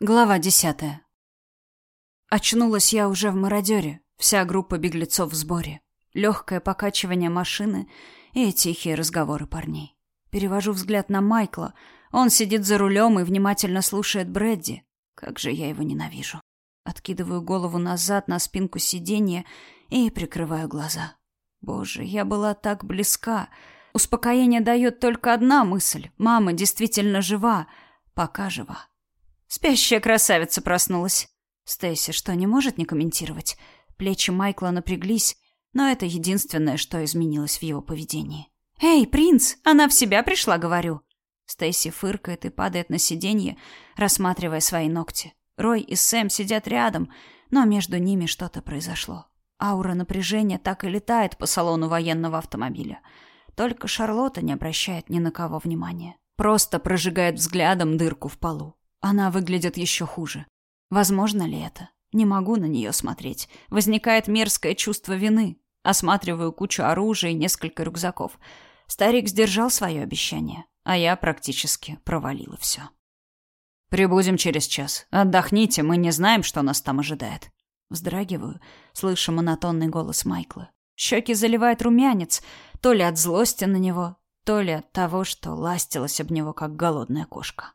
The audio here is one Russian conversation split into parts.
Глава десятая. Очнулась я уже в мародере. Вся группа беглецов в сборе. Легкое покачивание машины и тихие разговоры парней. Перевожу взгляд на Майкла. Он сидит за рулем и внимательно слушает Брэдди. Как же я его ненавижу. Откидываю голову назад на спинку сиденья и прикрываю глаза. Боже, я была так близка. Успокоение дает только одна мысль. Мама действительно жива. Пока жива. Спящая красавица проснулась. Стейси что, не может не комментировать? Плечи Майкла напряглись, но это единственное, что изменилось в его поведении. «Эй, принц, она в себя пришла, говорю!» Стейси фыркает и падает на сиденье, рассматривая свои ногти. Рой и Сэм сидят рядом, но между ними что-то произошло. Аура напряжения так и летает по салону военного автомобиля. Только Шарлотта не обращает ни на кого внимания. Просто прожигает взглядом дырку в полу. Она выглядит еще хуже. Возможно ли это? Не могу на нее смотреть. Возникает мерзкое чувство вины. Осматриваю кучу оружия и несколько рюкзаков. Старик сдержал свое обещание, а я практически провалила все. «Прибудем через час. Отдохните, мы не знаем, что нас там ожидает». Вздрагиваю, слышу монотонный голос Майкла. Щеки заливает румянец, то ли от злости на него, то ли от того, что ластилась об него, как голодная кошка.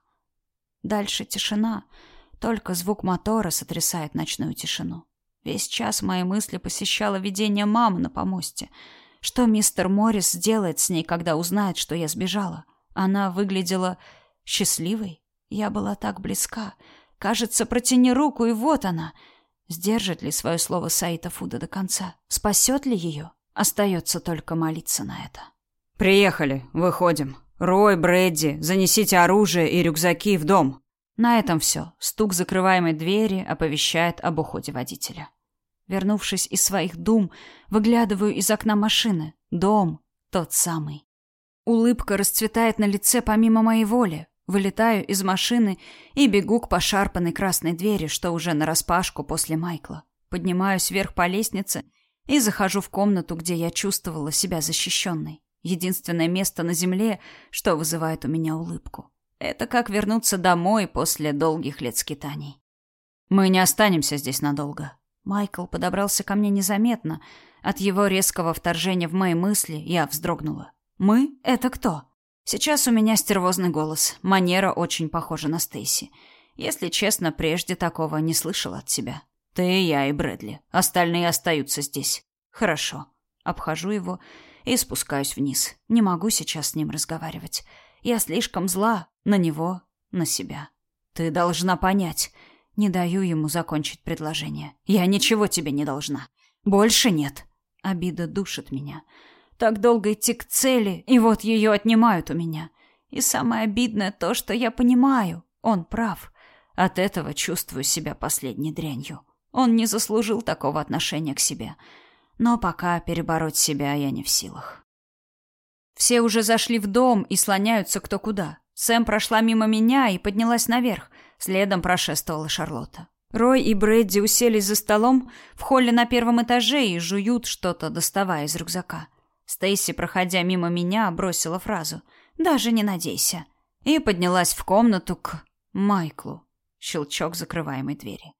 Дальше тишина. Только звук мотора сотрясает ночную тишину. Весь час мои мысли посещало видение мамы на помосте. Что мистер Моррис сделает с ней, когда узнает, что я сбежала? Она выглядела счастливой. Я была так близка. Кажется, протяни руку, и вот она. Сдержит ли свое слово Саита Фуда до конца? Спасет ли ее? Остается только молиться на это. «Приехали, выходим», «Рой, Брэдди, занесите оружие и рюкзаки в дом». На этом все. Стук закрываемой двери оповещает об уходе водителя. Вернувшись из своих дум, выглядываю из окна машины. Дом тот самый. Улыбка расцветает на лице помимо моей воли. Вылетаю из машины и бегу к пошарпанной красной двери, что уже нараспашку после Майкла. Поднимаюсь вверх по лестнице и захожу в комнату, где я чувствовала себя защищенной. Единственное место на земле, что вызывает у меня улыбку. Это как вернуться домой после долгих лет скитаний. Мы не останемся здесь надолго. Майкл подобрался ко мне незаметно. От его резкого вторжения в мои мысли я вздрогнула. Мы? Это кто? Сейчас у меня стервозный голос. Манера очень похожа на Стейси. Если честно, прежде такого не слышала от себя. Ты, я и Брэдли. Остальные остаются здесь. Хорошо. Обхожу его и спускаюсь вниз. Не могу сейчас с ним разговаривать. Я слишком зла на него, на себя. Ты должна понять. Не даю ему закончить предложение. Я ничего тебе не должна. Больше нет. Обида душит меня. Так долго идти к цели, и вот ее отнимают у меня. И самое обидное то, что я понимаю. Он прав. От этого чувствую себя последней дрянью. Он не заслужил такого отношения к себе но пока перебороть себя я не в силах. Все уже зашли в дом и слоняются кто куда. Сэм прошла мимо меня и поднялась наверх. Следом прошествовала Шарлотта. Рой и Брэдди уселись за столом в холле на первом этаже и жуют что-то, доставая из рюкзака. Стейси, проходя мимо меня, бросила фразу «Даже не надейся» и поднялась в комнату к Майклу. Щелчок закрываемой двери.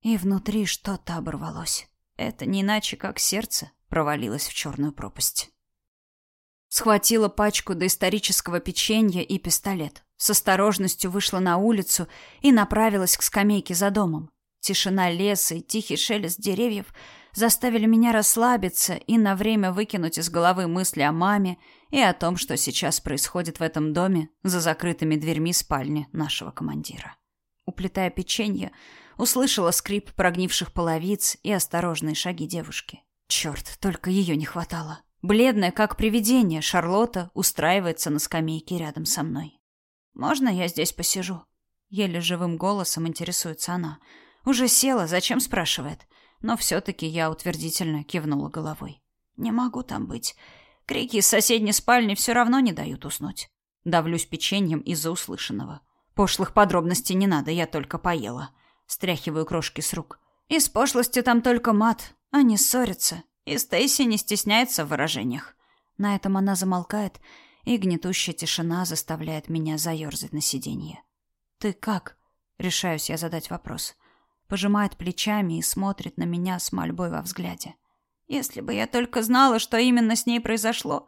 И внутри что-то оборвалось. Это не иначе, как сердце провалилось в черную пропасть. Схватила пачку доисторического печенья и пистолет. С осторожностью вышла на улицу и направилась к скамейке за домом. Тишина леса и тихий шелест деревьев заставили меня расслабиться и на время выкинуть из головы мысли о маме и о том, что сейчас происходит в этом доме за закрытыми дверьми спальни нашего командира. Уплетая печенье, услышала скрип прогнивших половиц и осторожные шаги девушки. Черт, только ее не хватало. Бледная, как привидение, Шарлотта устраивается на скамейке рядом со мной. «Можно я здесь посижу?» Еле живым голосом интересуется она. «Уже села, зачем?» спрашивает. Но все-таки я утвердительно кивнула головой. «Не могу там быть. Крики из соседней спальни все равно не дают уснуть». Давлюсь печеньем из-за услышанного. Пошлых подробностей не надо, я только поела. Стряхиваю крошки с рук. И с там только мат. Они ссорятся. И Стейси не стесняется в выражениях. На этом она замолкает, и гнетущая тишина заставляет меня заерзать на сиденье. «Ты как?» Решаюсь я задать вопрос. Пожимает плечами и смотрит на меня с мольбой во взгляде. Если бы я только знала, что именно с ней произошло,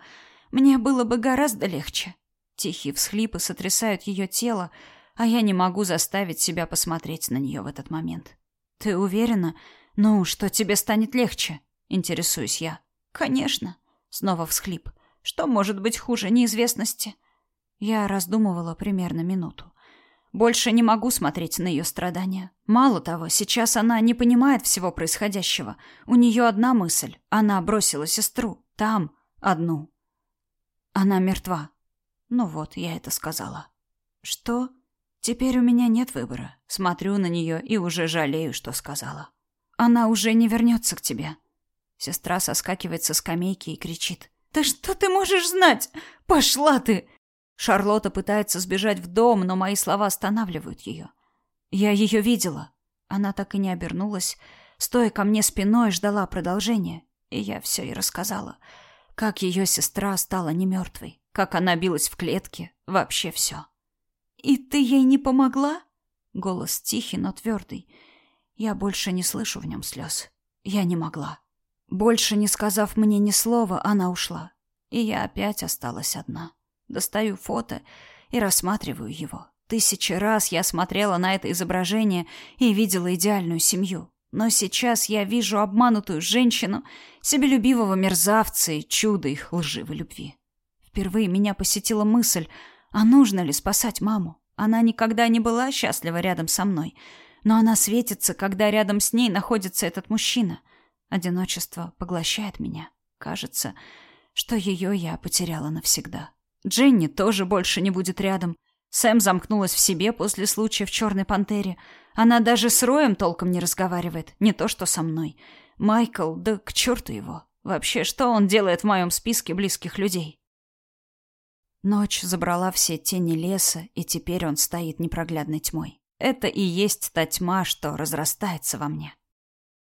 мне было бы гораздо легче. Тихие всхлипы сотрясают ее тело, а я не могу заставить себя посмотреть на нее в этот момент. Ты уверена? Ну, что тебе станет легче? Интересуюсь я. Конечно. Снова всхлип. Что может быть хуже неизвестности? Я раздумывала примерно минуту. Больше не могу смотреть на ее страдания. Мало того, сейчас она не понимает всего происходящего. У нее одна мысль. Она бросила сестру. Там. Одну. Она мертва. Ну вот, я это сказала. Что? Теперь у меня нет выбора. Смотрю на нее и уже жалею, что сказала. Она уже не вернется к тебе. Сестра соскакивает со скамейки и кричит. «Да что ты можешь знать? Пошла ты!» Шарлотта пытается сбежать в дом, но мои слова останавливают ее. Я ее видела. Она так и не обернулась, стоя ко мне спиной, ждала продолжения. И я все ей рассказала. Как ее сестра стала не мертвой, как она билась в клетке, вообще все. «И ты ей не помогла?» Голос тихий, но твердый. Я больше не слышу в нем слез. Я не могла. Больше не сказав мне ни слова, она ушла. И я опять осталась одна. Достаю фото и рассматриваю его. Тысячи раз я смотрела на это изображение и видела идеальную семью. Но сейчас я вижу обманутую женщину, себелюбивого мерзавца и чудо их лживой любви. Впервые меня посетила мысль, а нужно ли спасать маму? Она никогда не была счастлива рядом со мной, но она светится, когда рядом с ней находится этот мужчина. Одиночество поглощает меня. Кажется, что ее я потеряла навсегда. Дженни тоже больше не будет рядом. Сэм замкнулась в себе после случая в «Черной пантере». Она даже с Роем толком не разговаривает, не то что со мной. Майкл, да к черту его. Вообще, что он делает в моем списке близких людей? Ночь забрала все тени леса, и теперь он стоит непроглядной тьмой. Это и есть та тьма, что разрастается во мне.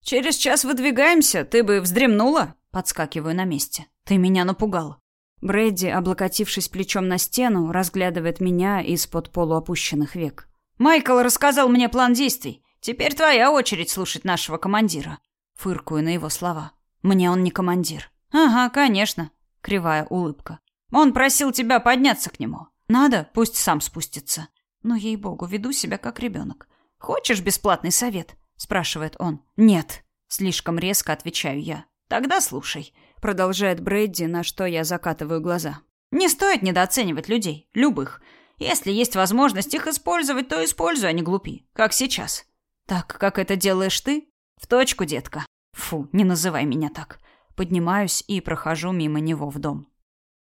«Через час выдвигаемся, ты бы вздремнула?» Подскакиваю на месте. «Ты меня напугал». Брэдди, облокотившись плечом на стену, разглядывает меня из-под полуопущенных век. «Майкл рассказал мне план действий. Теперь твоя очередь слушать нашего командира». Фыркую на его слова. «Мне он не командир». «Ага, конечно», — кривая улыбка. «Он просил тебя подняться к нему. Надо, пусть сам спустится». Но, ей-богу, веду себя как ребенок. «Хочешь бесплатный совет?» — спрашивает он. «Нет», — слишком резко отвечаю я. «Тогда слушай». Продолжает Брэдди, на что я закатываю глаза. Не стоит недооценивать людей, любых. Если есть возможность их использовать, то используй, а не глупи, как сейчас. Так, как это делаешь ты? В точку, детка. Фу, не называй меня так. Поднимаюсь и прохожу мимо него в дом.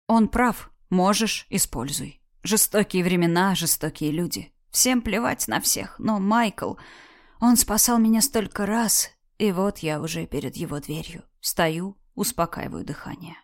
Он прав. Можешь, используй. Жестокие времена, жестокие люди. Всем плевать на всех, но Майкл... Он спасал меня столько раз, и вот я уже перед его дверью. Стою, Успокаиваю дыхание.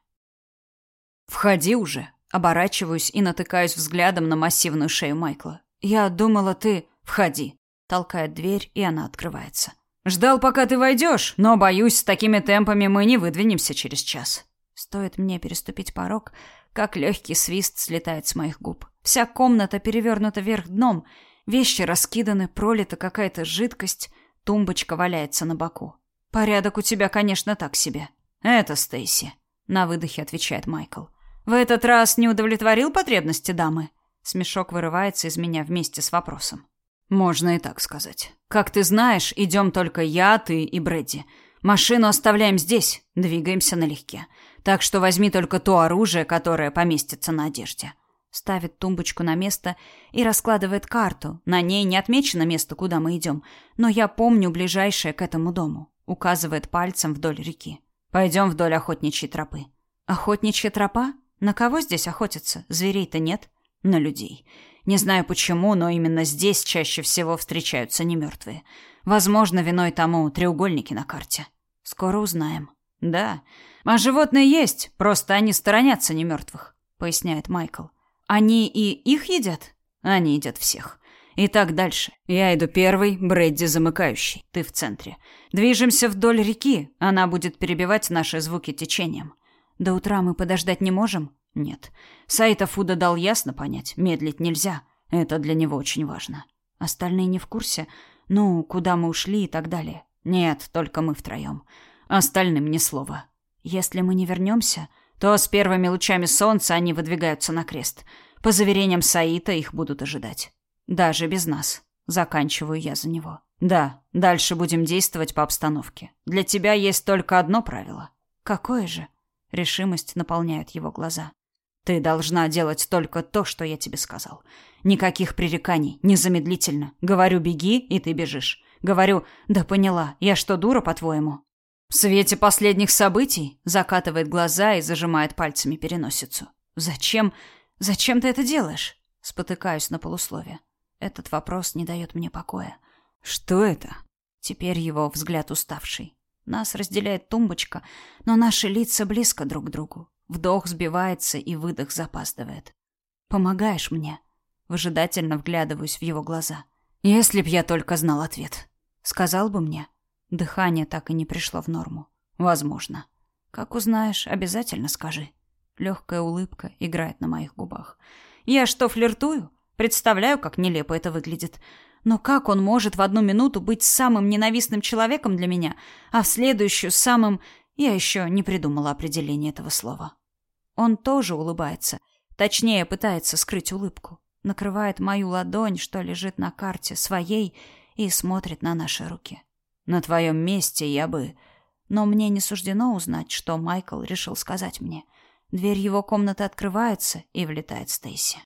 «Входи уже!» Оборачиваюсь и натыкаюсь взглядом на массивную шею Майкла. «Я думала, ты...» «Входи!» Толкает дверь, и она открывается. «Ждал, пока ты войдешь, но, боюсь, с такими темпами мы не выдвинемся через час». Стоит мне переступить порог, как легкий свист слетает с моих губ. Вся комната перевернута вверх дном, вещи раскиданы, пролита какая-то жидкость, тумбочка валяется на боку. «Порядок у тебя, конечно, так себе», «Это Стейси», — на выдохе отвечает Майкл. «В этот раз не удовлетворил потребности дамы?» Смешок вырывается из меня вместе с вопросом. «Можно и так сказать. Как ты знаешь, идем только я, ты и Брэдди. Машину оставляем здесь, двигаемся налегке. Так что возьми только то оружие, которое поместится на одежде». Ставит тумбочку на место и раскладывает карту. На ней не отмечено место, куда мы идем, но я помню ближайшее к этому дому. Указывает пальцем вдоль реки. Пойдем вдоль охотничьей тропы. Охотничья тропа? На кого здесь охотятся? Зверей-то нет. На людей. Не знаю почему, но именно здесь чаще всего встречаются немертвые. Возможно, виной тому треугольники на карте. Скоро узнаем. Да. А животные есть, просто они сторонятся немертвых, поясняет Майкл. Они и их едят? Они едят всех. Итак, дальше. Я иду первый, Брэдди замыкающий. Ты в центре. Движемся вдоль реки. Она будет перебивать наши звуки течением. До утра мы подождать не можем? Нет. Сайта Фуда дал ясно понять, медлить нельзя. Это для него очень важно. Остальные не в курсе? Ну, куда мы ушли и так далее? Нет, только мы втроем. Остальным ни слова. Если мы не вернемся, то с первыми лучами солнца они выдвигаются на крест. По заверениям Саита, их будут ожидать. Даже без нас. Заканчиваю я за него. Да, дальше будем действовать по обстановке. Для тебя есть только одно правило. Какое же? Решимость наполняет его глаза. Ты должна делать только то, что я тебе сказал. Никаких пререканий, незамедлительно. Говорю, беги, и ты бежишь. Говорю, да поняла, я что, дура, по-твоему? В свете последних событий закатывает глаза и зажимает пальцами переносицу. Зачем? Зачем ты это делаешь? Спотыкаюсь на полуслове. Этот вопрос не дает мне покоя. Что это? Теперь его взгляд уставший. Нас разделяет тумбочка, но наши лица близко друг к другу. Вдох сбивается и выдох запаздывает. Помогаешь мне? Выжидательно вглядываюсь в его глаза. Если б я только знал ответ. Сказал бы мне. Дыхание так и не пришло в норму. Возможно. Как узнаешь, обязательно скажи. Легкая улыбка играет на моих губах. Я что, флиртую? Представляю, как нелепо это выглядит. Но как он может в одну минуту быть самым ненавистным человеком для меня, а в следующую самым... Я еще не придумала определение этого слова. Он тоже улыбается. Точнее, пытается скрыть улыбку. Накрывает мою ладонь, что лежит на карте, своей, и смотрит на наши руки. На твоем месте я бы... Но мне не суждено узнать, что Майкл решил сказать мне. Дверь его комнаты открывается, и влетает Стейси.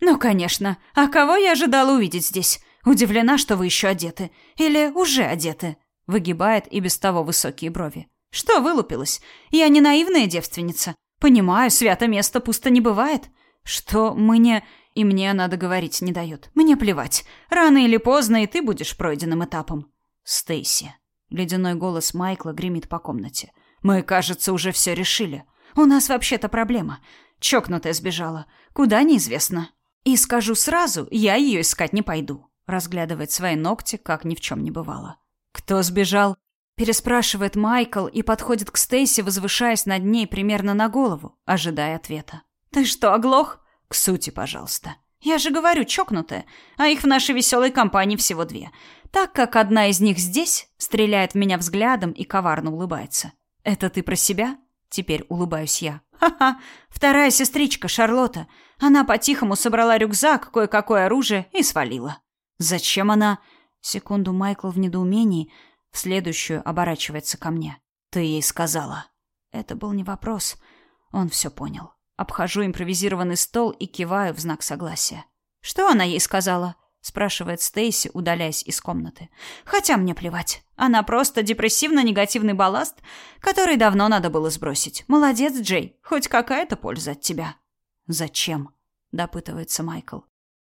«Ну, конечно. А кого я ожидала увидеть здесь? Удивлена, что вы еще одеты. Или уже одеты?» Выгибает и без того высокие брови. «Что вылупилась? Я не наивная девственница. Понимаю, свято место пусто не бывает. Что мне... И мне надо говорить не дает. Мне плевать. Рано или поздно и ты будешь пройденным этапом. Стейси. Ледяной голос Майкла гремит по комнате. Мы, кажется, уже все решили. У нас вообще-то проблема. Чокнутая сбежала. Куда неизвестно. И скажу сразу, я ее искать не пойду. Разглядывает свои ногти, как ни в чем не бывало. Кто сбежал? Переспрашивает Майкл и подходит к Стейси, возвышаясь над ней примерно на голову, ожидая ответа. Ты что, оглох? К сути, пожалуйста. Я же говорю, чокнутая, а их в нашей веселой компании всего две. Так как одна из них здесь, стреляет в меня взглядом и коварно улыбается. Это ты про себя? Теперь улыбаюсь я. Ха-ха. Вторая сестричка Шарлотта. Она по-тихому собрала рюкзак, кое-какое оружие и свалила. Зачем она? Секунду Майкл в недоумении, в следующую оборачивается ко мне. Ты ей сказала. Это был не вопрос. Он все понял. Обхожу импровизированный стол и киваю в знак согласия. Что она ей сказала? Спрашивает Стейси, удаляясь из комнаты. Хотя мне плевать. Она просто депрессивно-негативный балласт, который давно надо было сбросить. Молодец, Джей. Хоть какая-то польза от тебя. Зачем? допытывается Майкл.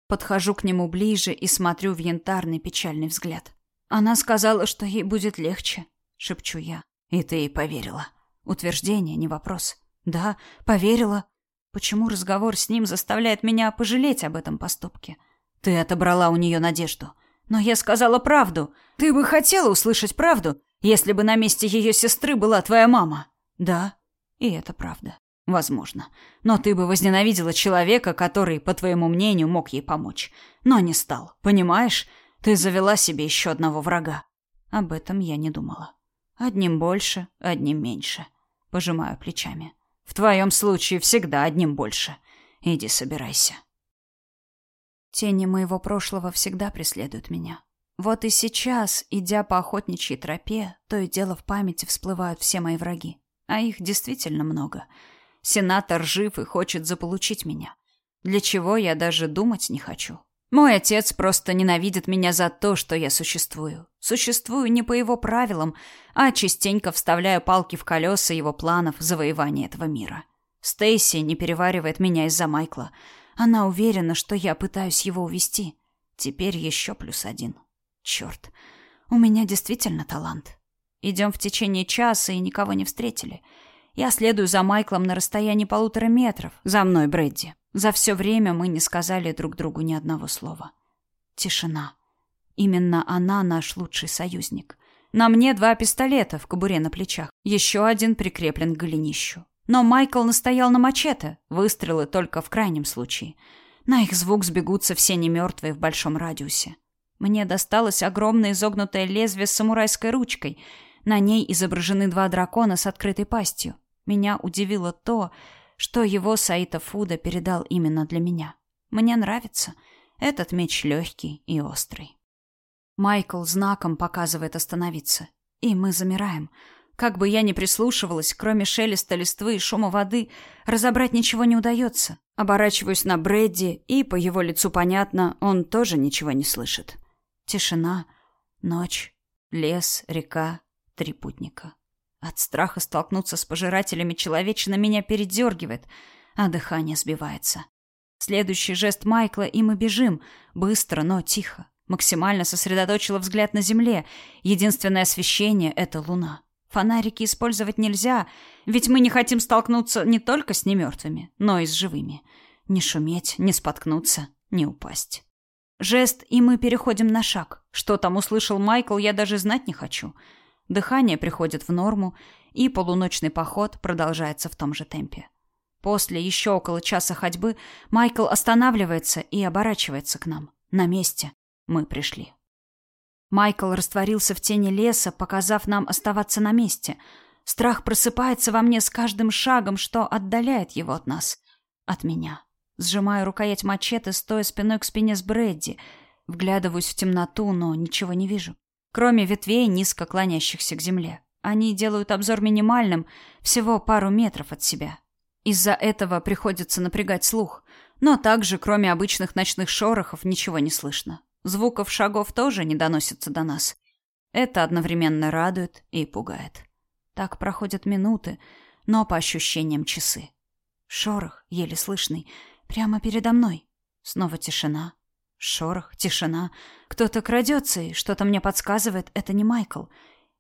Подхожу к нему ближе и смотрю в янтарный печальный взгляд. Она сказала, что ей будет легче, шепчу я. И ты ей поверила. Утверждение, не вопрос. Да, поверила. Почему разговор с ним заставляет меня пожалеть об этом поступке? Ты отобрала у нее надежду. Но я сказала правду. Ты бы хотела услышать правду, если бы на месте ее сестры была твоя мама. Да, и это правда. Возможно. Но ты бы возненавидела человека, который, по твоему мнению, мог ей помочь. Но не стал. Понимаешь? Ты завела себе еще одного врага. Об этом я не думала. Одним больше, одним меньше. Пожимаю плечами. В твоем случае всегда одним больше. Иди собирайся. Тени моего прошлого всегда преследуют меня. Вот и сейчас, идя по охотничьей тропе, то и дело в памяти всплывают все мои враги. А их действительно много. Сенатор жив и хочет заполучить меня. Для чего я даже думать не хочу. Мой отец просто ненавидит меня за то, что я существую. Существую не по его правилам, а частенько вставляю палки в колеса его планов завоевания этого мира. Стейси не переваривает меня из-за Майкла. Она уверена, что я пытаюсь его увести. Теперь еще плюс один. Черт, у меня действительно талант. Идем в течение часа и никого не встретили. Я следую за Майклом на расстоянии полутора метров. За мной, Брэдди. За все время мы не сказали друг другу ни одного слова. Тишина. Именно она наш лучший союзник. На мне два пистолета в кобуре на плечах. Еще один прикреплен к голенищу. Но Майкл настоял на мачете. Выстрелы только в крайнем случае. На их звук сбегутся все немертвые в большом радиусе. Мне досталось огромное изогнутое лезвие с самурайской ручкой. На ней изображены два дракона с открытой пастью. Меня удивило то, что его Саита Фуда передал именно для меня. Мне нравится. Этот меч легкий и острый. Майкл знаком показывает остановиться. И мы замираем. Как бы я ни прислушивалась, кроме шелеста листвы и шума воды, разобрать ничего не удается. Оборачиваюсь на Брэдди, и по его лицу понятно, он тоже ничего не слышит. Тишина, ночь, лес, река, три путника. От страха столкнуться с пожирателями человечина меня передергивает, а дыхание сбивается. Следующий жест Майкла, и мы бежим. Быстро, но тихо. Максимально сосредоточила взгляд на земле. Единственное освещение — это луна. Фонарики использовать нельзя, ведь мы не хотим столкнуться не только с немертвыми, но и с живыми. Не шуметь, не споткнуться, не упасть. Жест, и мы переходим на шаг. Что там услышал Майкл, я даже знать не хочу. Дыхание приходит в норму, и полуночный поход продолжается в том же темпе. После еще около часа ходьбы Майкл останавливается и оборачивается к нам. На месте. Мы пришли. Майкл растворился в тени леса, показав нам оставаться на месте. Страх просыпается во мне с каждым шагом, что отдаляет его от нас. От меня. Сжимаю рукоять мачете, стоя спиной к спине с Брэдди. Вглядываюсь в темноту, но ничего не вижу. Кроме ветвей, низко клонящихся к земле. Они делают обзор минимальным, всего пару метров от себя. Из-за этого приходится напрягать слух. Но также, кроме обычных ночных шорохов, ничего не слышно. Звуков шагов тоже не доносится до нас. Это одновременно радует и пугает. Так проходят минуты, но по ощущениям часы. Шорох, еле слышный, прямо передо мной. Снова тишина. Шорох, тишина. Кто-то крадется, и что-то мне подсказывает, это не Майкл.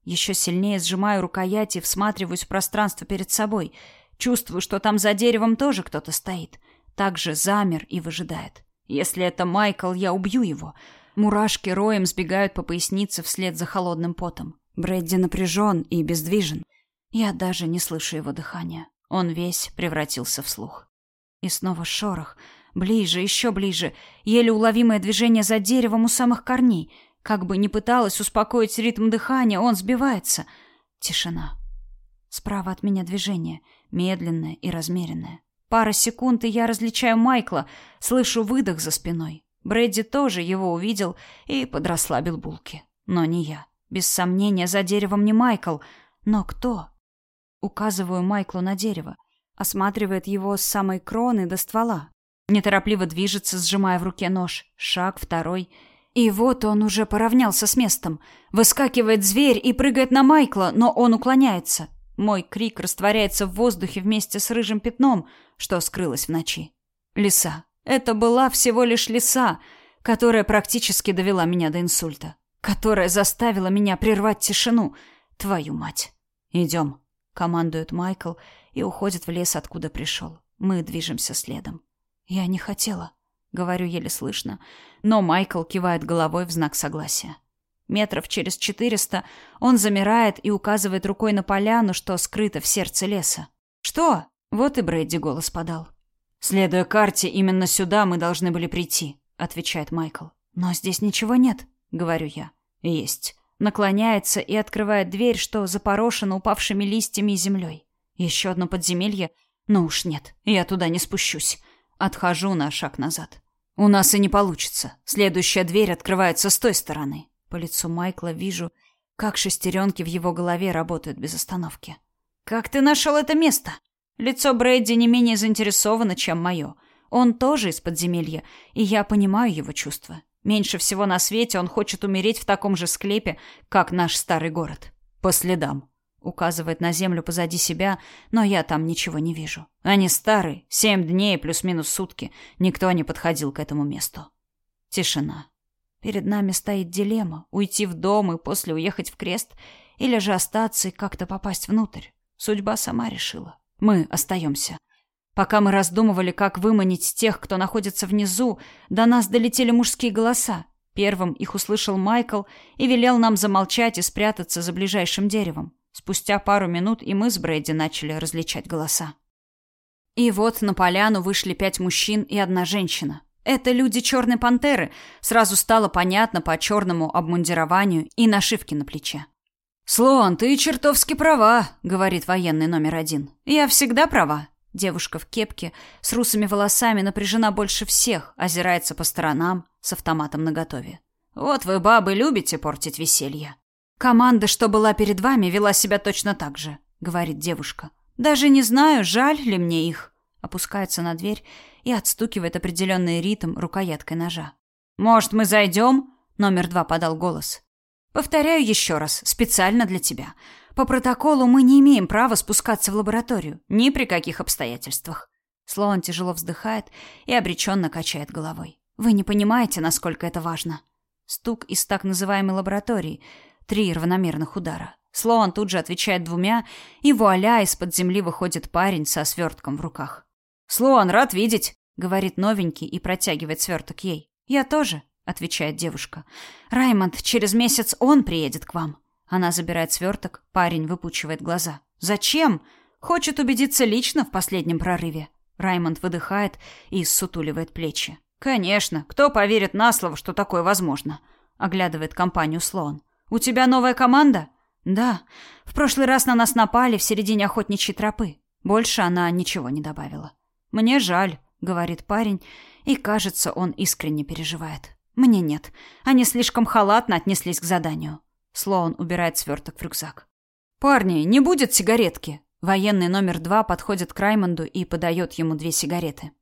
Еще сильнее сжимаю рукоять и всматриваюсь в пространство перед собой. Чувствую, что там за деревом тоже кто-то стоит. Также замер и выжидает. Если это Майкл, я убью его. Мурашки роем сбегают по пояснице вслед за холодным потом. Брэдди напряжен и бездвижен. Я даже не слышу его дыхания. Он весь превратился в слух. И снова шорох. Ближе, еще ближе. Еле уловимое движение за деревом у самых корней. Как бы ни пыталась успокоить ритм дыхания, он сбивается. Тишина. Справа от меня движение. Медленное и размеренное. Пара секунд, и я различаю Майкла, слышу выдох за спиной. Брэдди тоже его увидел и подрасслабил булки. Но не я. Без сомнения, за деревом не Майкл. Но кто? Указываю Майклу на дерево. Осматривает его с самой кроны до ствола. Неторопливо движется, сжимая в руке нож. Шаг, второй. И вот он уже поравнялся с местом. Выскакивает зверь и прыгает на Майкла, но он уклоняется. Мой крик растворяется в воздухе вместе с рыжим пятном, что скрылось в ночи. Лиса. Это была всего лишь лиса, которая практически довела меня до инсульта. Которая заставила меня прервать тишину. Твою мать. Идем, командует Майкл и уходит в лес, откуда пришел. Мы движемся следом. Я не хотела, говорю еле слышно, но Майкл кивает головой в знак согласия. Метров через четыреста он замирает и указывает рукой на поляну, что скрыто в сердце леса. «Что?» Вот и Брэдди голос подал. «Следуя карте, именно сюда мы должны были прийти», — отвечает Майкл. «Но здесь ничего нет», — говорю я. «Есть». Наклоняется и открывает дверь, что запорошена упавшими листьями и землей. Еще одно подземелье? Ну уж нет, я туда не спущусь. Отхожу на шаг назад. У нас и не получится. Следующая дверь открывается с той стороны. По лицу Майкла вижу, как шестеренки в его голове работают без остановки. «Как ты нашел это место?» Лицо Брэдди не менее заинтересовано, чем мое. Он тоже из подземелья, и я понимаю его чувства. Меньше всего на свете он хочет умереть в таком же склепе, как наш старый город. По следам. Указывает на землю позади себя, но я там ничего не вижу. Они старые, семь дней плюс-минус сутки. Никто не подходил к этому месту. Тишина. Перед нами стоит дилемма — уйти в дом и после уехать в крест, или же остаться и как-то попасть внутрь. Судьба сама решила. Мы остаемся. Пока мы раздумывали, как выманить тех, кто находится внизу, до нас долетели мужские голоса. Первым их услышал Майкл и велел нам замолчать и спрятаться за ближайшим деревом. Спустя пару минут и мы с Брэдди начали различать голоса. И вот на поляну вышли пять мужчин и одна женщина. Это люди Черной Пантеры. Сразу стало понятно по черному обмундированию и нашивке на плече. «Слон, ты чертовски права», — говорит военный номер один. «Я всегда права». Девушка в кепке с русыми волосами напряжена больше всех, озирается по сторонам с автоматом наготове. «Вот вы, бабы, любите портить веселье». «Команда, что была перед вами, вела себя точно так же», — говорит девушка. «Даже не знаю, жаль ли мне их». Опускается на дверь и отстукивает определенный ритм рукояткой ножа. «Может, мы зайдем?» — номер два подал голос. «Повторяю еще раз, специально для тебя. По протоколу мы не имеем права спускаться в лабораторию, ни при каких обстоятельствах». Слоан тяжело вздыхает и обреченно качает головой. «Вы не понимаете, насколько это важно». Стук из так называемой лаборатории. Три равномерных удара. Слоан тут же отвечает двумя, и вуаля, из-под земли выходит парень со свертком в руках. «Слоан, рад видеть!» — говорит новенький и протягивает сверток ей. «Я тоже», — отвечает девушка. «Раймонд, через месяц он приедет к вам». Она забирает сверток, парень выпучивает глаза. «Зачем?» «Хочет убедиться лично в последнем прорыве». Раймонд выдыхает и сутуливает плечи. «Конечно, кто поверит на слово, что такое возможно?» Оглядывает компанию Слоан. «У тебя новая команда?» «Да. В прошлый раз на нас напали в середине охотничьей тропы. Больше она ничего не добавила». «Мне жаль», — говорит парень, и, кажется, он искренне переживает. «Мне нет. Они слишком халатно отнеслись к заданию». Слоун убирает сверток в рюкзак. «Парни, не будет сигаретки?» Военный номер два подходит к Раймонду и подает ему две сигареты.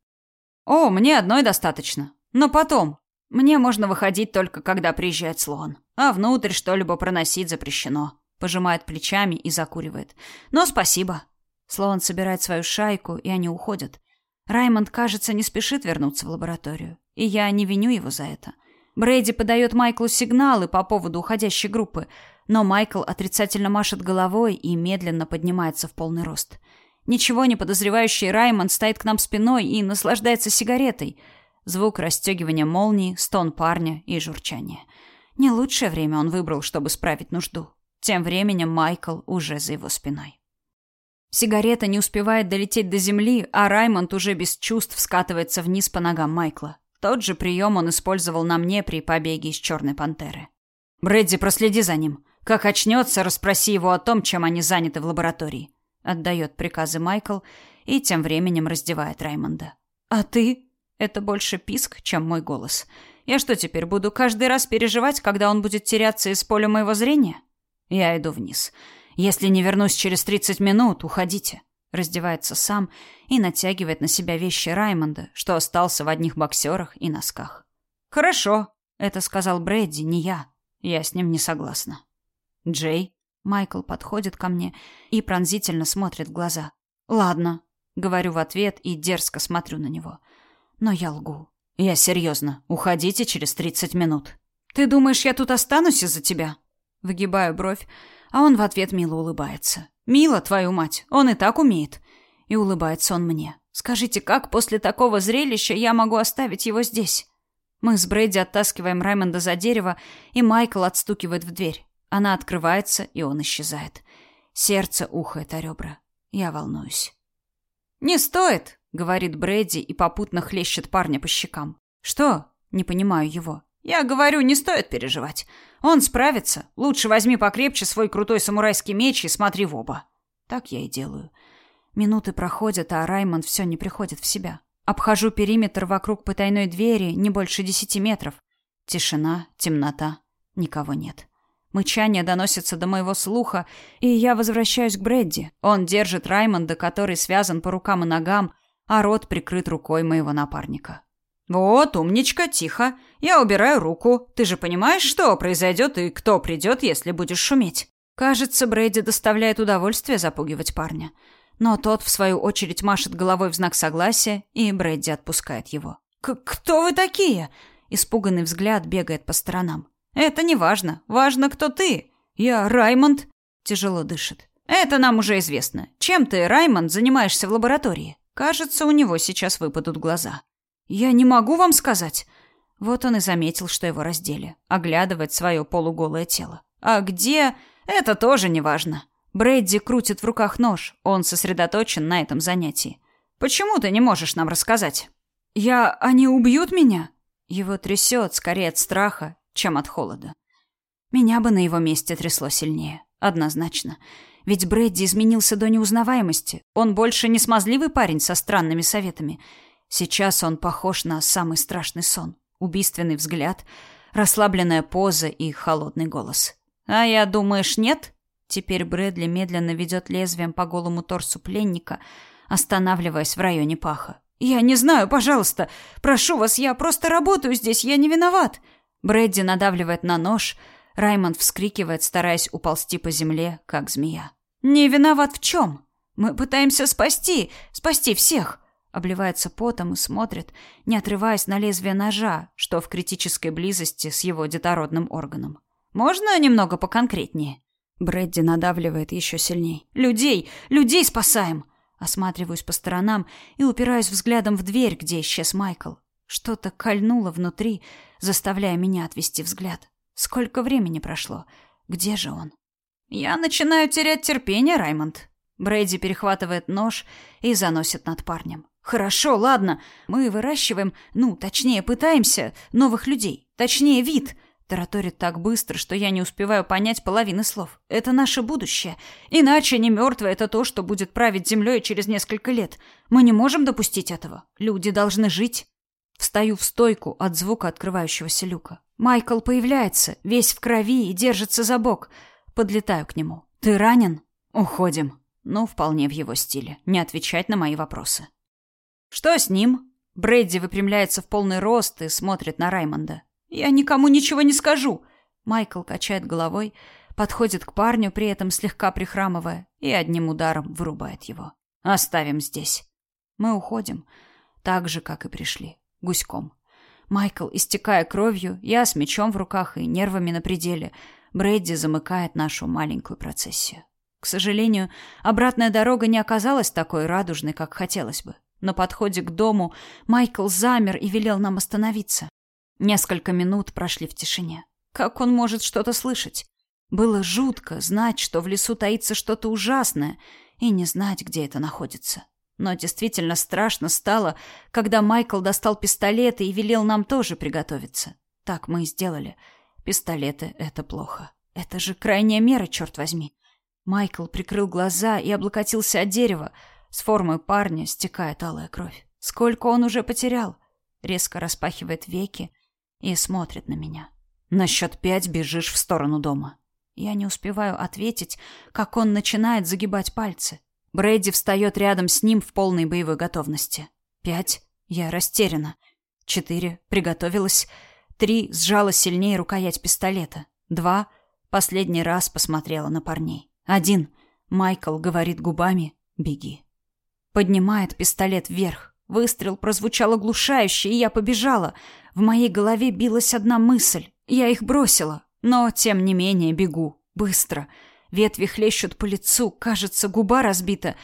«О, мне одной достаточно. Но потом. Мне можно выходить только, когда приезжает Слоун. А внутрь что-либо проносить запрещено». Пожимает плечами и закуривает. «Но спасибо». Слоун собирает свою шайку, и они уходят. Раймонд, кажется, не спешит вернуться в лабораторию, и я не виню его за это. Брейди подает Майклу сигналы по поводу уходящей группы, но Майкл отрицательно машет головой и медленно поднимается в полный рост. Ничего не подозревающий Раймонд стоит к нам спиной и наслаждается сигаретой. Звук расстегивания молнии, стон парня и журчание. Не лучшее время он выбрал, чтобы справить нужду. Тем временем Майкл уже за его спиной. Сигарета не успевает долететь до земли, а Раймонд уже без чувств скатывается вниз по ногам Майкла. Тот же прием он использовал на мне при побеге из Черной Пантеры. «Брэдди, проследи за ним. Как очнется, расспроси его о том, чем они заняты в лаборатории». Отдает приказы Майкл и тем временем раздевает Раймонда. «А ты?» Это больше писк, чем мой голос. Я что теперь буду каждый раз переживать, когда он будет теряться из поля моего зрения? Я иду вниз. Если не вернусь через 30 минут, уходите. Раздевается сам и натягивает на себя вещи Раймонда, что остался в одних боксерах и носках. Хорошо, это сказал Брэдди, не я. Я с ним не согласна. Джей, Майкл подходит ко мне и пронзительно смотрит в глаза. Ладно, говорю в ответ и дерзко смотрю на него. Но я лгу. Я серьезно. Уходите через 30 минут. Ты думаешь, я тут останусь из-за тебя? Выгибаю бровь, а он в ответ мило улыбается. «Мило, твою мать, он и так умеет». И улыбается он мне. «Скажите, как после такого зрелища я могу оставить его здесь?» Мы с Брэдди оттаскиваем Раймонда за дерево, и Майкл отстукивает в дверь. Она открывается, и он исчезает. Сердце ухает о ребра. Я волнуюсь. «Не стоит», — говорит Брэдди и попутно хлещет парня по щекам. «Что?» — не понимаю его. «Я говорю, не стоит переживать. Он справится. Лучше возьми покрепче свой крутой самурайский меч и смотри в оба. Так я и делаю. Минуты проходят, а Раймонд все не приходит в себя. Обхожу периметр вокруг потайной двери не больше десяти метров. Тишина, темнота, никого нет. Мычание доносится до моего слуха, и я возвращаюсь к Бредди. Он держит Раймонда, который связан по рукам и ногам, а рот прикрыт рукой моего напарника. «Вот, умничка, тихо. Я убираю руку. Ты же понимаешь, что произойдет и кто придет, если будешь шуметь?» Кажется, Брэди доставляет удовольствие запугивать парня. Но тот, в свою очередь, машет головой в знак согласия, и Брэдди отпускает его. «Кто вы такие?» Испуганный взгляд бегает по сторонам. «Это не важно. Важно, кто ты. Я Раймонд». Тяжело дышит. «Это нам уже известно. Чем ты, Раймонд, занимаешься в лаборатории?» Кажется, у него сейчас выпадут глаза. «Я не могу вам сказать». Вот он и заметил, что его раздели. Оглядывает свое полуголое тело. «А где?» «Это тоже не важно». Брэдди крутит в руках нож. Он сосредоточен на этом занятии. «Почему ты не можешь нам рассказать?» Я... Они убьют меня?» Его трясет скорее от страха, чем от холода. Меня бы на его месте трясло сильнее. Однозначно. Ведь Брэдди изменился до неузнаваемости. Он больше не смазливый парень со странными советами. Сейчас он похож на самый страшный сон. Убийственный взгляд, расслабленная поза и холодный голос. «А я, думаешь, нет?» Теперь Брэдли медленно ведет лезвием по голому торсу пленника, останавливаясь в районе паха. «Я не знаю, пожалуйста. Прошу вас, я просто работаю здесь, я не виноват». Брэдди надавливает на нож. Раймонд вскрикивает, стараясь уползти по земле, как змея. «Не виноват в чем? Мы пытаемся спасти, спасти всех». Обливается потом и смотрит, не отрываясь на лезвие ножа, что в критической близости с его детородным органом. «Можно немного поконкретнее?» Брэдди надавливает еще сильней. «Людей! Людей спасаем!» Осматриваюсь по сторонам и упираюсь взглядом в дверь, где исчез Майкл. Что-то кольнуло внутри, заставляя меня отвести взгляд. Сколько времени прошло? Где же он? Я начинаю терять терпение, Раймонд. Брейди перехватывает нож и заносит над парнем. Хорошо, ладно. Мы выращиваем, ну, точнее, пытаемся новых людей, точнее, вид. Тараторит так быстро, что я не успеваю понять половины слов. Это наше будущее. Иначе не мертвое это то, что будет править землей через несколько лет. Мы не можем допустить этого. Люди должны жить. Встаю в стойку от звука открывающегося люка. Майкл появляется, весь в крови и держится за бок. Подлетаю к нему. Ты ранен? Уходим. Ну, вполне в его стиле. Не отвечать на мои вопросы. Что с ним? Брэдди выпрямляется в полный рост и смотрит на Раймонда. Я никому ничего не скажу. Майкл качает головой, подходит к парню, при этом слегка прихрамывая, и одним ударом вырубает его. Оставим здесь. Мы уходим, так же, как и пришли, гуськом. Майкл, истекая кровью, я с мечом в руках и нервами на пределе. Брэдди замыкает нашу маленькую процессию. К сожалению, обратная дорога не оказалась такой радужной, как хотелось бы. На подходе к дому Майкл замер и велел нам остановиться. Несколько минут прошли в тишине. Как он может что-то слышать? Было жутко знать, что в лесу таится что-то ужасное, и не знать, где это находится. Но действительно страшно стало, когда Майкл достал пистолеты и велел нам тоже приготовиться. Так мы и сделали. Пистолеты — это плохо. Это же крайняя мера, черт возьми. Майкл прикрыл глаза и облокотился от дерева. С формы парня стекает алая кровь. Сколько он уже потерял? Резко распахивает веки, и смотрит на меня. На счет пять бежишь в сторону дома. Я не успеваю ответить, как он начинает загибать пальцы. Брэдди встает рядом с ним в полной боевой готовности. Пять. Я растеряна. Четыре. Приготовилась. Три. Сжала сильнее рукоять пистолета. Два. Последний раз посмотрела на парней. Один. Майкл говорит губами «Беги». Поднимает пистолет вверх. Выстрел прозвучал оглушающе, и я побежала. В моей голове билась одна мысль. Я их бросила, но тем не менее бегу. Быстро. Ветви хлещут по лицу, кажется, губа разбита.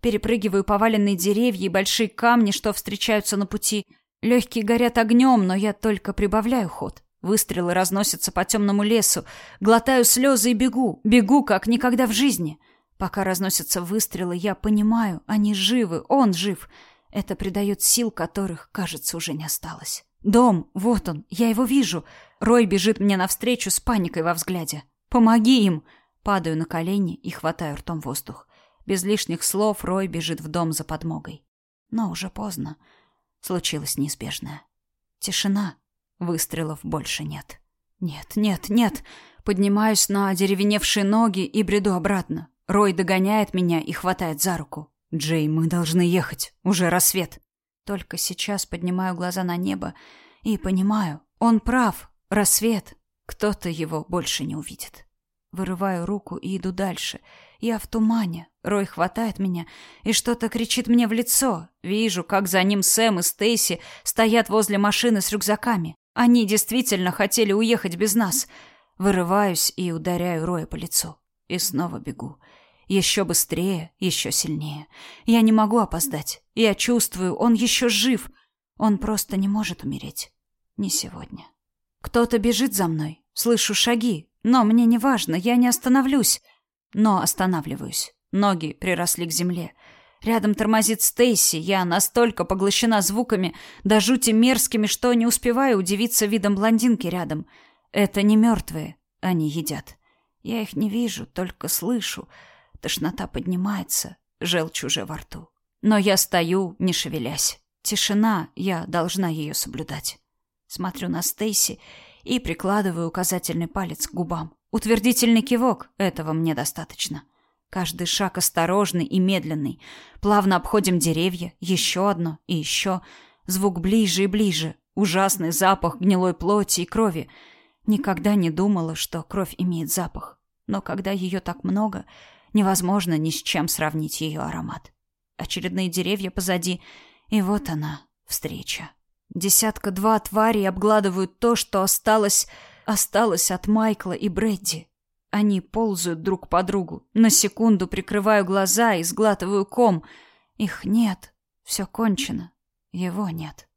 Перепрыгиваю поваленные деревья и большие камни, что встречаются на пути. Легкие горят огнем, но я только прибавляю ход. Выстрелы разносятся по темному лесу. Глотаю слезы и бегу. Бегу, как никогда в жизни. Пока разносятся выстрелы, я понимаю, они живы, он жив. Это придает сил, которых, кажется, уже не осталось. Дом, вот он, я его вижу. Рой бежит мне навстречу с паникой во взгляде. Помоги им! Падаю на колени и хватаю ртом воздух. Без лишних слов Рой бежит в дом за подмогой. Но уже поздно. Случилось неизбежное. Тишина. Выстрелов больше нет. Нет, нет, нет. Поднимаюсь на деревеневшие ноги и бреду обратно. Рой догоняет меня и хватает за руку. «Джей, мы должны ехать. Уже рассвет». Только сейчас поднимаю глаза на небо и понимаю, он прав. Рассвет. Кто-то его больше не увидит. Вырываю руку и иду дальше. Я в тумане. Рой хватает меня и что-то кричит мне в лицо. Вижу, как за ним Сэм и Стейси стоят возле машины с рюкзаками. Они действительно хотели уехать без нас. Вырываюсь и ударяю Роя по лицу. И снова бегу. Еще быстрее, еще сильнее. Я не могу опоздать. Я чувствую, он еще жив. Он просто не может умереть. Не сегодня. Кто-то бежит за мной. Слышу шаги. Но мне не важно, я не остановлюсь. Но останавливаюсь. Ноги приросли к земле. Рядом тормозит Стейси. Я настолько поглощена звуками, да жути мерзкими, что не успеваю удивиться видом блондинки рядом. Это не мертвые, они едят. Я их не вижу, только слышу. Тошнота поднимается, желчь уже во рту. Но я стою, не шевелясь. Тишина, я должна ее соблюдать. Смотрю на Стейси и прикладываю указательный палец к губам. Утвердительный кивок, этого мне достаточно. Каждый шаг осторожный и медленный. Плавно обходим деревья, еще одно и еще. Звук ближе и ближе. Ужасный запах гнилой плоти и крови. Никогда не думала, что кровь имеет запах. Но когда ее так много, невозможно ни с чем сравнить ее аромат. Очередные деревья позади, и вот она, встреча. Десятка-два тварей обгладывают то, что осталось, осталось от Майкла и Брэдди. Они ползают друг по другу. На секунду прикрываю глаза и сглатываю ком. Их нет. Все кончено. Его нет.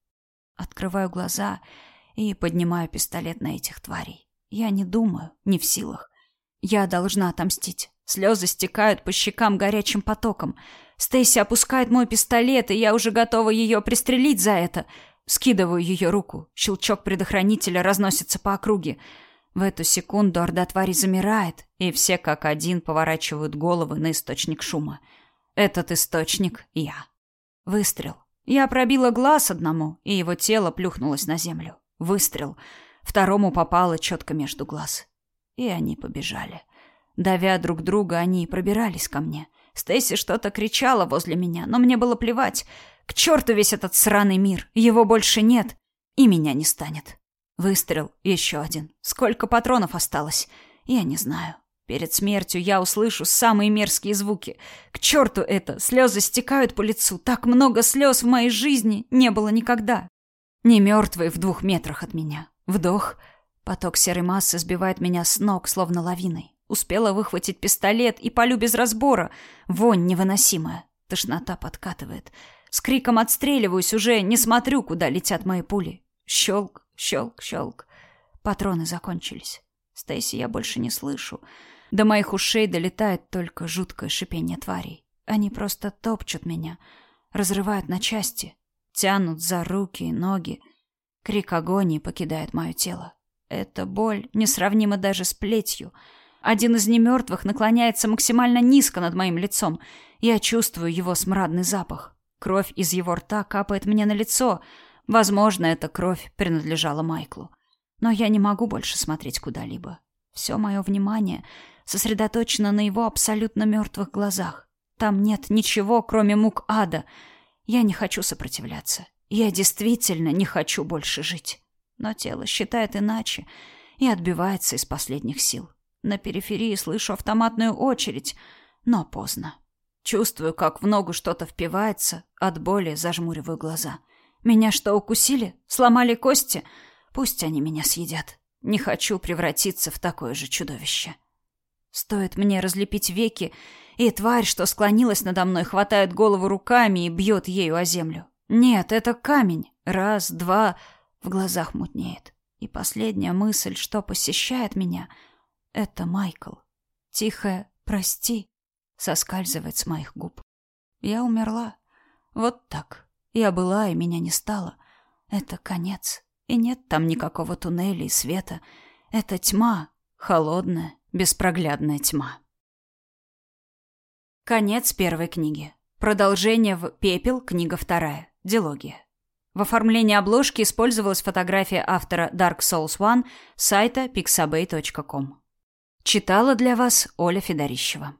Открываю глаза и поднимаю пистолет на этих тварей. Я не думаю, не в силах. Я должна отомстить. Слезы стекают по щекам горячим потоком. Стейси опускает мой пистолет, и я уже готова ее пристрелить за это. Скидываю ее руку. Щелчок предохранителя разносится по округе. В эту секунду орда твари замирает, и все как один поворачивают головы на источник шума. Этот источник — я. Выстрел. Я пробила глаз одному, и его тело плюхнулось на землю. Выстрел. Второму попало четко между глаз. И они побежали. Давя друг друга, они пробирались ко мне — Стейси что-то кричала возле меня, но мне было плевать. К черту весь этот сраный мир. Его больше нет. И меня не станет. Выстрел. Еще один. Сколько патронов осталось? Я не знаю. Перед смертью я услышу самые мерзкие звуки. К черту это! Слезы стекают по лицу. Так много слез в моей жизни не было никогда. Не мертвый в двух метрах от меня. Вдох. Поток серой массы сбивает меня с ног, словно лавиной. Успела выхватить пистолет и полю без разбора. Вонь невыносимая. Тошнота подкатывает. С криком отстреливаюсь, уже не смотрю, куда летят мои пули. Щелк, щелк, щелк. Патроны закончились. Стейси я больше не слышу. До моих ушей долетает только жуткое шипение тварей. Они просто топчут меня, разрывают на части, тянут за руки и ноги. Крик агонии покидает мое тело. Эта боль несравнима даже с плетью — один из немертвых наклоняется максимально низко над моим лицом. Я чувствую его смрадный запах. Кровь из его рта капает мне на лицо. Возможно, эта кровь принадлежала Майклу. Но я не могу больше смотреть куда-либо. Все мое внимание сосредоточено на его абсолютно мертвых глазах. Там нет ничего, кроме мук ада. Я не хочу сопротивляться. Я действительно не хочу больше жить. Но тело считает иначе и отбивается из последних сил. На периферии слышу автоматную очередь, но поздно. Чувствую, как в ногу что-то впивается, от боли зажмуриваю глаза. Меня что, укусили? Сломали кости? Пусть они меня съедят. Не хочу превратиться в такое же чудовище. Стоит мне разлепить веки, и тварь, что склонилась надо мной, хватает голову руками и бьет ею о землю. Нет, это камень. Раз, два, в глазах мутнеет. И последняя мысль, что посещает меня — это Майкл. Тихое «прости» соскальзывает с моих губ. Я умерла. Вот так. Я была, и меня не стало. Это конец. И нет там никакого туннеля и света. Это тьма. Холодная, беспроглядная тьма. Конец первой книги. Продолжение в «Пепел», книга вторая. Дилогия. В оформлении обложки использовалась фотография автора Dark Souls One с сайта pixabay.com. Читала для вас Оля Федорищева.